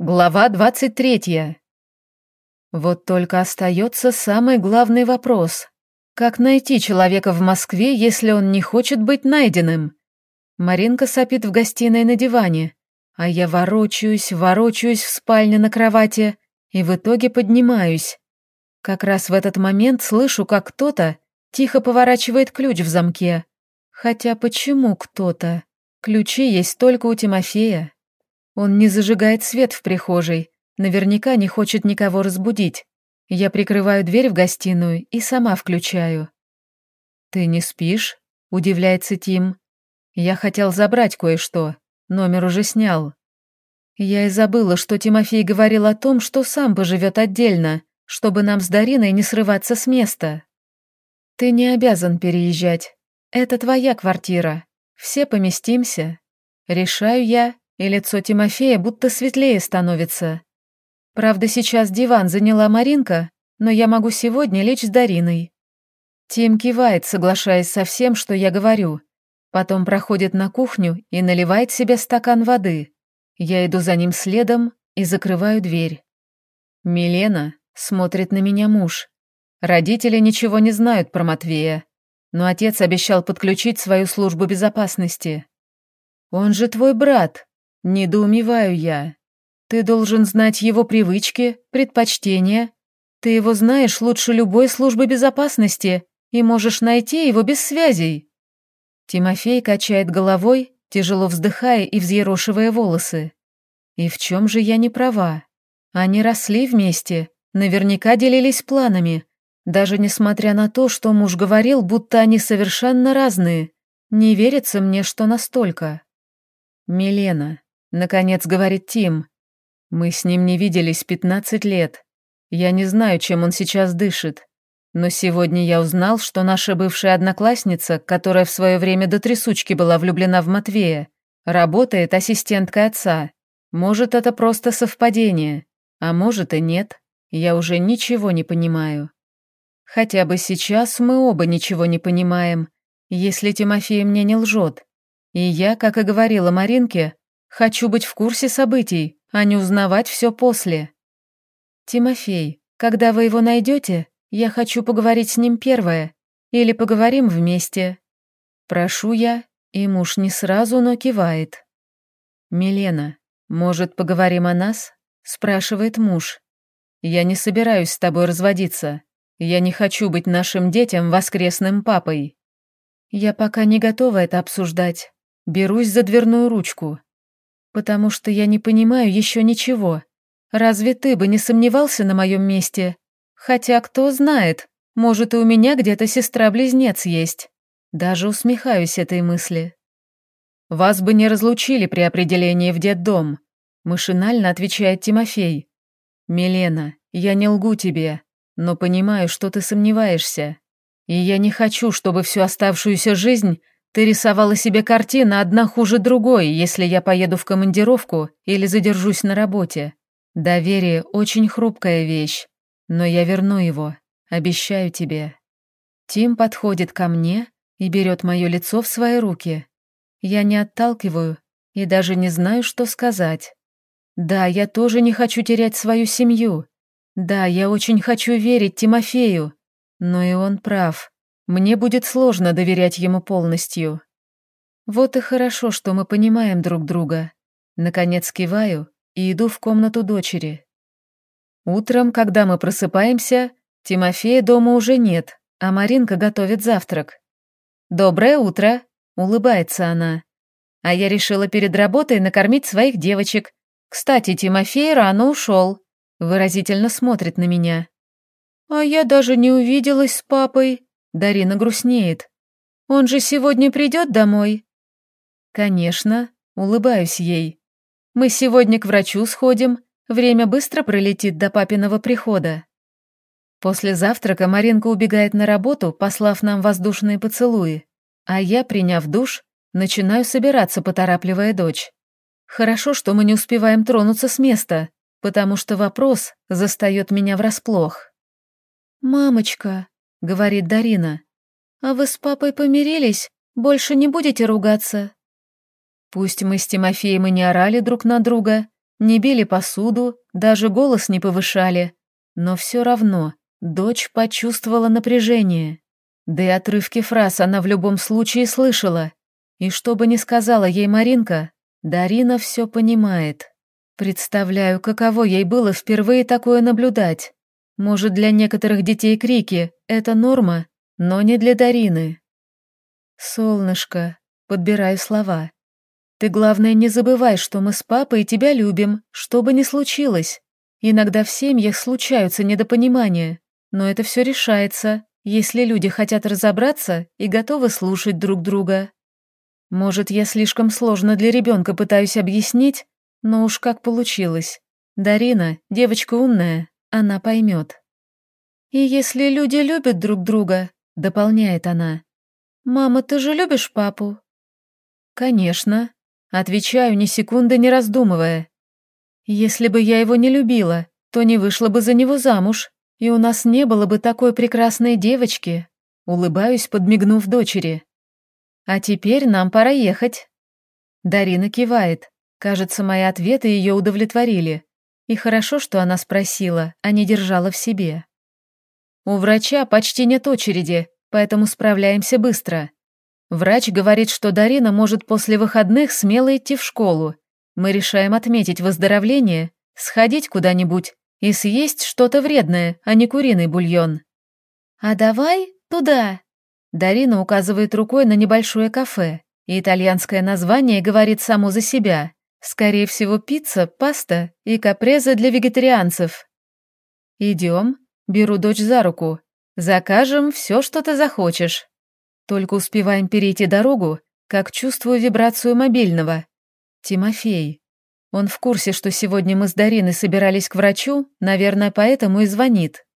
Глава 23. Вот только остается самый главный вопрос. Как найти человека в Москве, если он не хочет быть найденным? Маринка сопит в гостиной на диване, а я ворочаюсь, ворочаюсь в спальне на кровати и в итоге поднимаюсь. Как раз в этот момент слышу, как кто-то тихо поворачивает ключ в замке. Хотя почему кто-то? Ключи есть только у Тимофея. Он не зажигает свет в прихожей, наверняка не хочет никого разбудить. Я прикрываю дверь в гостиную и сама включаю. «Ты не спишь?» — удивляется Тим. «Я хотел забрать кое-что, номер уже снял». Я и забыла, что Тимофей говорил о том, что сам поживет отдельно, чтобы нам с Дариной не срываться с места. «Ты не обязан переезжать. Это твоя квартира. Все поместимся. Решаю я и лицо Тимофея будто светлее становится. Правда, сейчас диван заняла Маринка, но я могу сегодня лечь с Дариной. Тим кивает, соглашаясь со всем, что я говорю. Потом проходит на кухню и наливает себе стакан воды. Я иду за ним следом и закрываю дверь. Милена смотрит на меня муж. Родители ничего не знают про Матвея, но отец обещал подключить свою службу безопасности. «Он же твой брат», Недоумеваю я. Ты должен знать его привычки, предпочтения. Ты его знаешь лучше любой службы безопасности и можешь найти его без связей. Тимофей качает головой, тяжело вздыхая и взъерошивая волосы. И в чем же я не права? Они росли вместе, наверняка делились планами, даже несмотря на то, что муж говорил, будто они совершенно разные. Не верится мне, что настолько. Милена, Наконец говорит Тим. Мы с ним не виделись 15 лет. Я не знаю, чем он сейчас дышит. Но сегодня я узнал, что наша бывшая одноклассница, которая в свое время до трясучки была влюблена в Матвея, работает ассистенткой отца. Может, это просто совпадение, а может и нет. Я уже ничего не понимаю. Хотя бы сейчас мы оба ничего не понимаем, если Тимофей мне не лжет. И я, как и говорила Маринке, Хочу быть в курсе событий, а не узнавать все после. Тимофей, когда вы его найдете, я хочу поговорить с ним первое. Или поговорим вместе. Прошу я, и муж не сразу, но кивает. Милена, может, поговорим о нас? Спрашивает муж. Я не собираюсь с тобой разводиться. Я не хочу быть нашим детям воскресным папой. Я пока не готова это обсуждать. Берусь за дверную ручку потому что я не понимаю еще ничего. Разве ты бы не сомневался на моем месте? Хотя кто знает, может и у меня где-то сестра-близнец есть. Даже усмехаюсь этой мысли. Вас бы не разлучили при определении в детдом, машинально отвечает Тимофей. Милена, я не лгу тебе, но понимаю, что ты сомневаешься. И я не хочу, чтобы всю оставшуюся жизнь ты рисовала себе картины одна хуже другой, если я поеду в командировку или задержусь на работе. Доверие — очень хрупкая вещь, но я верну его, обещаю тебе. Тим подходит ко мне и берет мое лицо в свои руки. Я не отталкиваю и даже не знаю, что сказать. Да, я тоже не хочу терять свою семью. Да, я очень хочу верить Тимофею, но и он прав. Мне будет сложно доверять ему полностью. Вот и хорошо, что мы понимаем друг друга. Наконец киваю и иду в комнату дочери. Утром, когда мы просыпаемся, Тимофея дома уже нет, а Маринка готовит завтрак. «Доброе утро!» — улыбается она. А я решила перед работой накормить своих девочек. Кстати, Тимофей рано ушел. Выразительно смотрит на меня. А я даже не увиделась с папой. Дарина грустнеет. «Он же сегодня придет домой?» «Конечно», — улыбаюсь ей. «Мы сегодня к врачу сходим, время быстро пролетит до папиного прихода». После завтрака Маринка убегает на работу, послав нам воздушные поцелуи, а я, приняв душ, начинаю собираться, поторапливая дочь. Хорошо, что мы не успеваем тронуться с места, потому что вопрос застает меня врасплох. «Мамочка», — говорит Дарина. «А вы с папой помирились? Больше не будете ругаться?» Пусть мы с Тимофеем и не орали друг на друга, не били посуду, даже голос не повышали. Но все равно дочь почувствовала напряжение. Да и отрывки фраз она в любом случае слышала. И что бы ни сказала ей Маринка, Дарина все понимает. Представляю, каково ей было впервые такое наблюдать. Может, для некоторых детей крики — это норма, но не для Дарины. «Солнышко», — подбираю слова. «Ты, главное, не забывай, что мы с папой тебя любим, что бы ни случилось. Иногда в семьях случаются недопонимания, но это все решается, если люди хотят разобраться и готовы слушать друг друга. Может, я слишком сложно для ребенка пытаюсь объяснить, но уж как получилось. Дарина, девочка умная, она поймет. И если люди любят друг друга, дополняет она. Мама, ты же любишь папу? Конечно. Отвечаю, ни секунды не раздумывая. Если бы я его не любила, то не вышла бы за него замуж, и у нас не было бы такой прекрасной девочки. Улыбаюсь, подмигнув дочери. А теперь нам пора ехать. Дарина кивает. Кажется, мои ответы ее удовлетворили. И хорошо, что она спросила, а не держала в себе. У врача почти нет очереди, поэтому справляемся быстро. Врач говорит, что Дарина может после выходных смело идти в школу. Мы решаем отметить выздоровление, сходить куда-нибудь и съесть что-то вредное, а не куриный бульон. «А давай туда!» Дарина указывает рукой на небольшое кафе, и итальянское название говорит само за себя. Скорее всего, пицца, паста и капреза для вегетарианцев. Идем, беру дочь за руку. Закажем все, что ты захочешь. Только успеваем перейти дорогу, как чувствую вибрацию мобильного. Тимофей. Он в курсе, что сегодня мы с Дариной собирались к врачу, наверное, поэтому и звонит.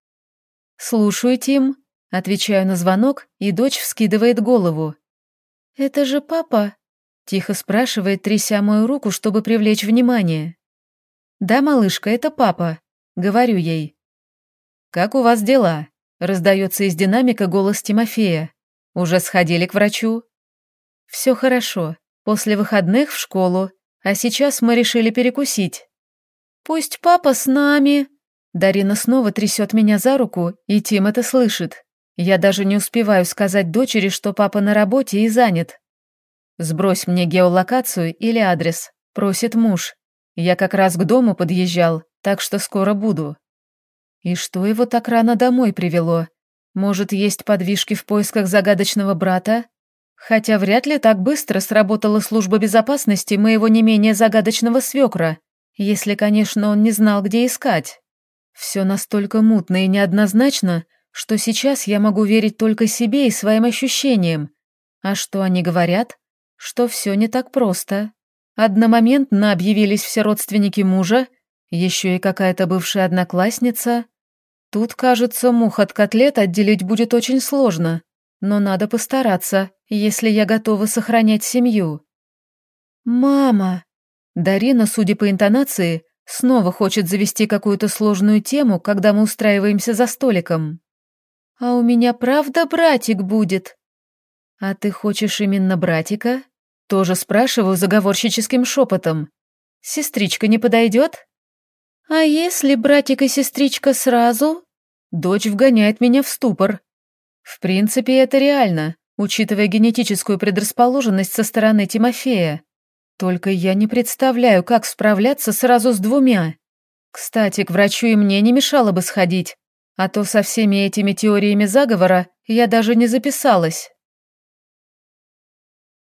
«Слушаю, Тим», отвечаю на звонок, и дочь вскидывает голову. «Это же папа?» Тихо спрашивает, тряся мою руку, чтобы привлечь внимание. «Да, малышка, это папа», — говорю ей. «Как у вас дела?» — раздается из динамика голос Тимофея. «Уже сходили к врачу?» «Все хорошо. После выходных в школу. А сейчас мы решили перекусить». «Пусть папа с нами». Дарина снова трясет меня за руку, и Тим это слышит. Я даже не успеваю сказать дочери, что папа на работе и занят. «Сбрось мне геолокацию или адрес», — просит муж. «Я как раз к дому подъезжал, так что скоро буду». И что его так рано домой привело? Может, есть подвижки в поисках загадочного брата? Хотя вряд ли так быстро сработала служба безопасности моего не менее загадочного свекра, если, конечно, он не знал, где искать. Все настолько мутно и неоднозначно, что сейчас я могу верить только себе и своим ощущениям. А что они говорят? Что все не так просто. Одномоментно объявились все родственники мужа, еще и какая-то бывшая одноклассница. Тут, кажется, мух от котлет отделить будет очень сложно, но надо постараться, если я готова сохранять семью. «Мама!» Дарина, судя по интонации, снова хочет завести какую-то сложную тему, когда мы устраиваемся за столиком. «А у меня правда братик будет?» «А ты хочешь именно братика?» Тоже спрашиваю заговорщическим шепотом. «Сестричка не подойдет?» «А если братик и сестричка сразу?» Дочь вгоняет меня в ступор. В принципе, это реально, учитывая генетическую предрасположенность со стороны Тимофея. Только я не представляю, как справляться сразу с двумя. Кстати, к врачу и мне не мешало бы сходить, а то со всеми этими теориями заговора я даже не записалась.